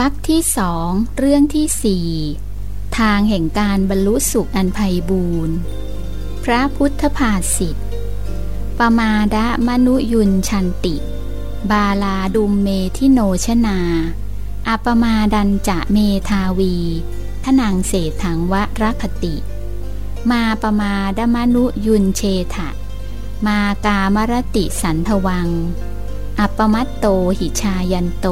วักที่สองเรื่องที่สี่ทางแห่งการบรรลุสุขอันไพบูรณ์พระพุทธภาษิทตปมาดะมนุยุนชันติ บาลาดุมเมทิโนชนา อัปมาดันจะเมทาวี ทนังเศษถังวะรัคติ มาปมาดมนุยุนเชถะ มากามรติสันทวัง อัปมัตโตหิชายันโต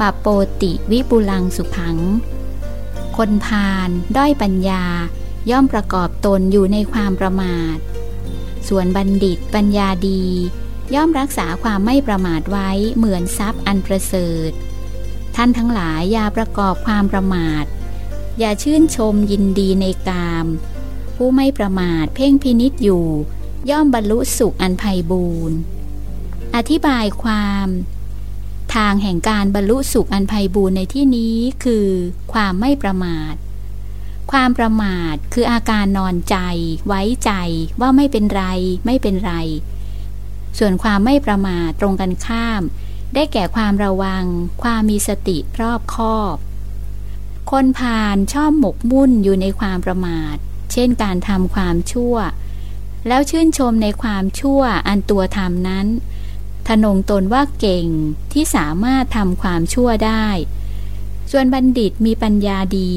ปโปติวิปุลังสุขัง คนพาลด้อยปัญญาย่อมประกอบตนอยู่ในความประมาท ส่วนบัณฑิตปัญญาดี ย่อมรักษาความไม่ประมาทไว้เหมือนทรัพย์อันประเสริฐ ท่านทั้งหลายอย่าประกอบความประมาท อย่าชื่นชมยินดีในกาม ผู้ไม่ประมาทเพ่งพินิษอยู่ ย่อมบรรลุสุขอันไพบูรณ์อธิบายความ ทางแห่งการบรรลุสุขอันไพบูรณ์ในที่นี้คือ ความไม่ประมาท ความประมาทคืออาการนอนใจ ไว้ใจว่าไม่เป็นไร ไม่เป็นไร ส่วนความไม่ประมาทตรงกันข้าม ได้แก่ความระวัง ความมีสติรอบคอบ คนพาลชอบหมกมุ่นอยู่ในความประมาท เช่นการทำความชั่ว แล้วชื่นชมในความชั่วอันตัวทำนั้น ทนงตนว่าเก่งที่สามารถทำความชั่วได้ ส่วนบัณฑิตมีปัญญาดี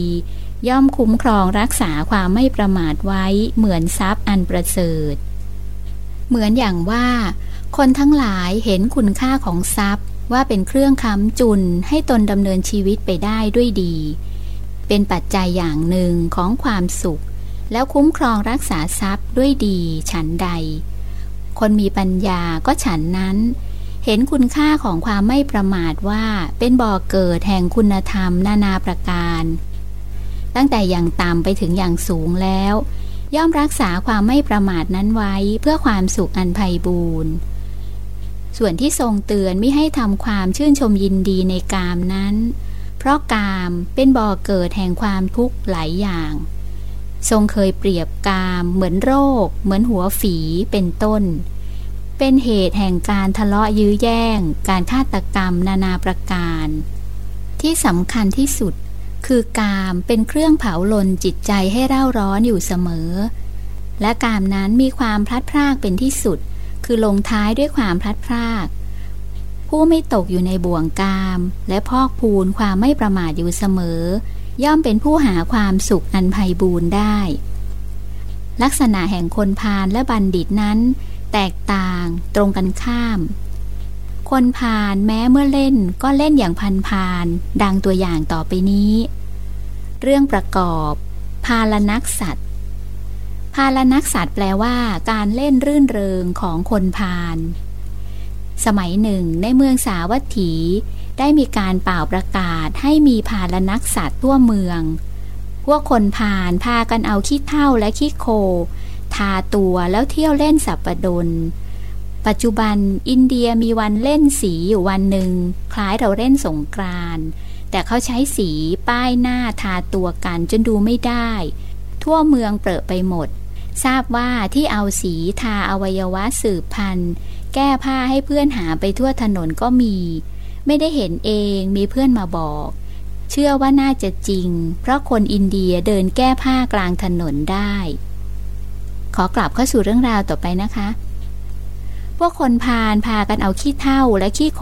ย่อมคุ้มครองรักษาความไม่ประมาทไว้เหมือนทรัพย์อันประเสริฐ เหมือนอย่างว่า คนทั้งหลายเห็นคุณค่าของทรัพย์ ว่าเป็นเครื่องค้ำจุนให้ตนดำเนินชีวิตไปได้ด้วยดี เป็นปัจจัยอย่างหนึ่งของความสุข แล้วคุ้มครองรักษาทรัพย์ด้วยดีฉันใดคนมีปัญญาก็ฉันนั้น เห็นคุณค่าของความไม่ประมาทว่าเป็นบ่อเกิดแห่งคุณธรรมนานาประการ ตั้งแต่อย่างต่ำไปถึงอย่างสูงแล้ว ย่อมรักษาความไม่ประมาทนั้นไว้เพื่อความสุขอันไพ่บูรณ์ส่วนที่ทรงเตือนไม่ให้ทำความชื่นชมยินดีในกามนั้น เพราะกามเป็นบ่อเกิดแห่งความทุกข์หลายอย่าง ทรงเคยเปรียบกามเหมือนโรค เหมือนหัวฝีเป็นต้น เป็นเหตุแห่งการทะเลาะยื้อแย่ง การฆาตกรรมนานาประการ ที่สำคัญที่สุด คือกามเป็นเครื่องเผาลนจิตใจให้เร่าร้อนอยู่เสมอ และกามนั้นมีความพลัดพรากเป็นที่สุด คือลงท้ายด้วยความพลัดพราก ผู้ไม่ตกอยู่ในบ่วงกาม และพอกพูนความไม่ประมาทอยู่เสมอ ย่อมเป็นผู้หาความสุขอันไพบูรณ์ได้ ลักษณะแห่งคนพาลและบัณฑิตนั้น แตกต่าง ตรงกันข้าม คนพาลแม้เมื่อเล่นก็เล่นอย่างพันพาลดังตัวอย่างต่อไปนี้ เรื่องประกอบ พาลนักสัตว์พาลนักสัตว์แปลว่า การเล่นรื่นเริงของคนพาล สมัยหนึ่งในเมืองสาวัตถี ได้มีการเป่าประกาศให้มีพาลนักสัตว์ทั่วเมือง พวกคนผ่านพากันเอาขี้เท่าและขี้โค ทาตัวแล้วเที่ยวเล่นสับปะดน ปัจจุบันอินเดียมีวันเล่นสีอยู่วันหนึ่ง คล้ายเราเล่นสงกรานแต่เขาใช้สีป้ายหน้าทาตัวกันจนดูไม่ได้ ทั่วเมืองเปรอะไปหมด ทราบว่าที่เอาสีทาอวัยวะสืบพันธุ์ แก้ผ้าให้เพื่อนหาไปทั่วถนนก็มี ไม่ได้เห็นเองมีเพื่อนมาบอก เชื่อว่าน่าจะจริง เพราะคนอินเดียเดินแก้ผ้ากลางถนนได้ ขอกลับเข้าสู่เรื่องราวต่อไปนะคะ พวกคนพาลพากันเอาขี้เท่าและขี้โค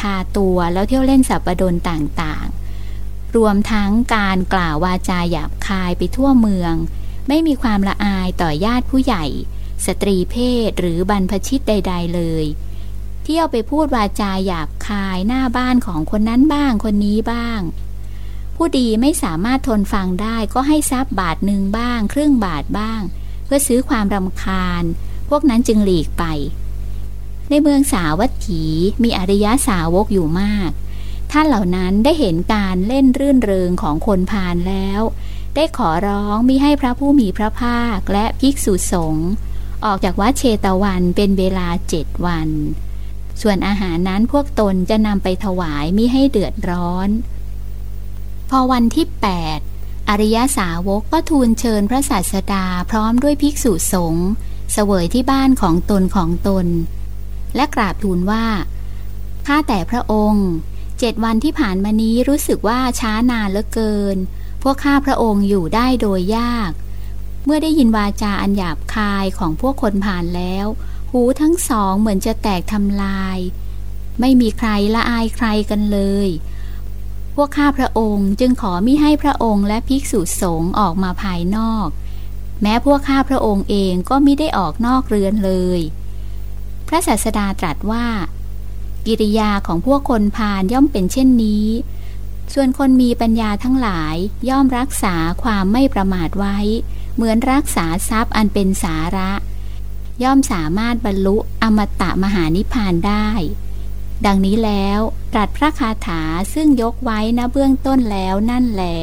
ทาตัวแล้วเที่ยวเล่นสับประดนต่างๆ รวมทั้งการกล่าววาจาหยาบคายไปทั่วเมือง ไม่มีความละอายต่อญาติผู้ใหญ่ สตรีเพศหรือบรรพชิตใด ๆ เลยเที่ยวไปพูดวาจาหยาบคายหน้าบ้านของคนนั้นบ้างคนนี้บ้าง ผู้ดีไม่สามารถทนฟังได้ก็ให้ทรัพย์บาทหนึ่งบ้าง ครึ่งบาทบ้าง พื่อซื้อความรำคาญ พวกนั้นจึงหลีกไป ในเมืองสาวัตถีมีอริยสาวกอยู่มากท่านเหล่านั้นได้เห็นการเล่นรื่นเริงของคนพาลแล้ว ได้ขอร้องมิให้พระผู้มีพระภาคและภิกษุสงฆ์ออกจากวัดเชตวันเป็นเวลาเจ็ดวัน ส่วนอาหารนั้นพวกตนจะนำไปถวายมิให้เดือดร้อน พอวันที่8 อริยสาวกก็ทูลเชิญพระศาสดาพร้อมด้วยภิกษุสงฆ์เสวยที่บ้านของตนของตน และกราบทูลว่า ข้าแต่พระองค์เจ็ดวันที่ผ่านมานี้รู้สึกว่าช้านานเหลือเกิน พวกข้าพระองค์อยู่ได้โดยยาก เมื่อได้ยินวาจาอันหยาบคายของพวกคนผ่านแล้ว หูทั้งสองเหมือนจะแตกทำลาย ไม่มีใครละอายใครกันเลย วกข้าพระองค์จึงขอมิให้พระองค์และภิกษุสงฆ์ออกมาภายนอก แม้พวกข้าพระองค์เองก็มิได้ออกนอกเรือนเลย พระศาสดาตรัสว่า กิริยาของพวกคนพาลย่อมเป็นเช่นนี้ ส่วนคนมีปัญญาทั้งหลายย่อมรักษาความไม่ประมาทไว้ เหมือนรักษาทรัพย์อันเป็นสาระ ย่อมสามารถบรรลุอมตะมหานิพพานได้ ดังนี้แล้วตรัสพระคาถาซึ่งยกไว้ณเบื้องต้นแล้วนั่นแหละ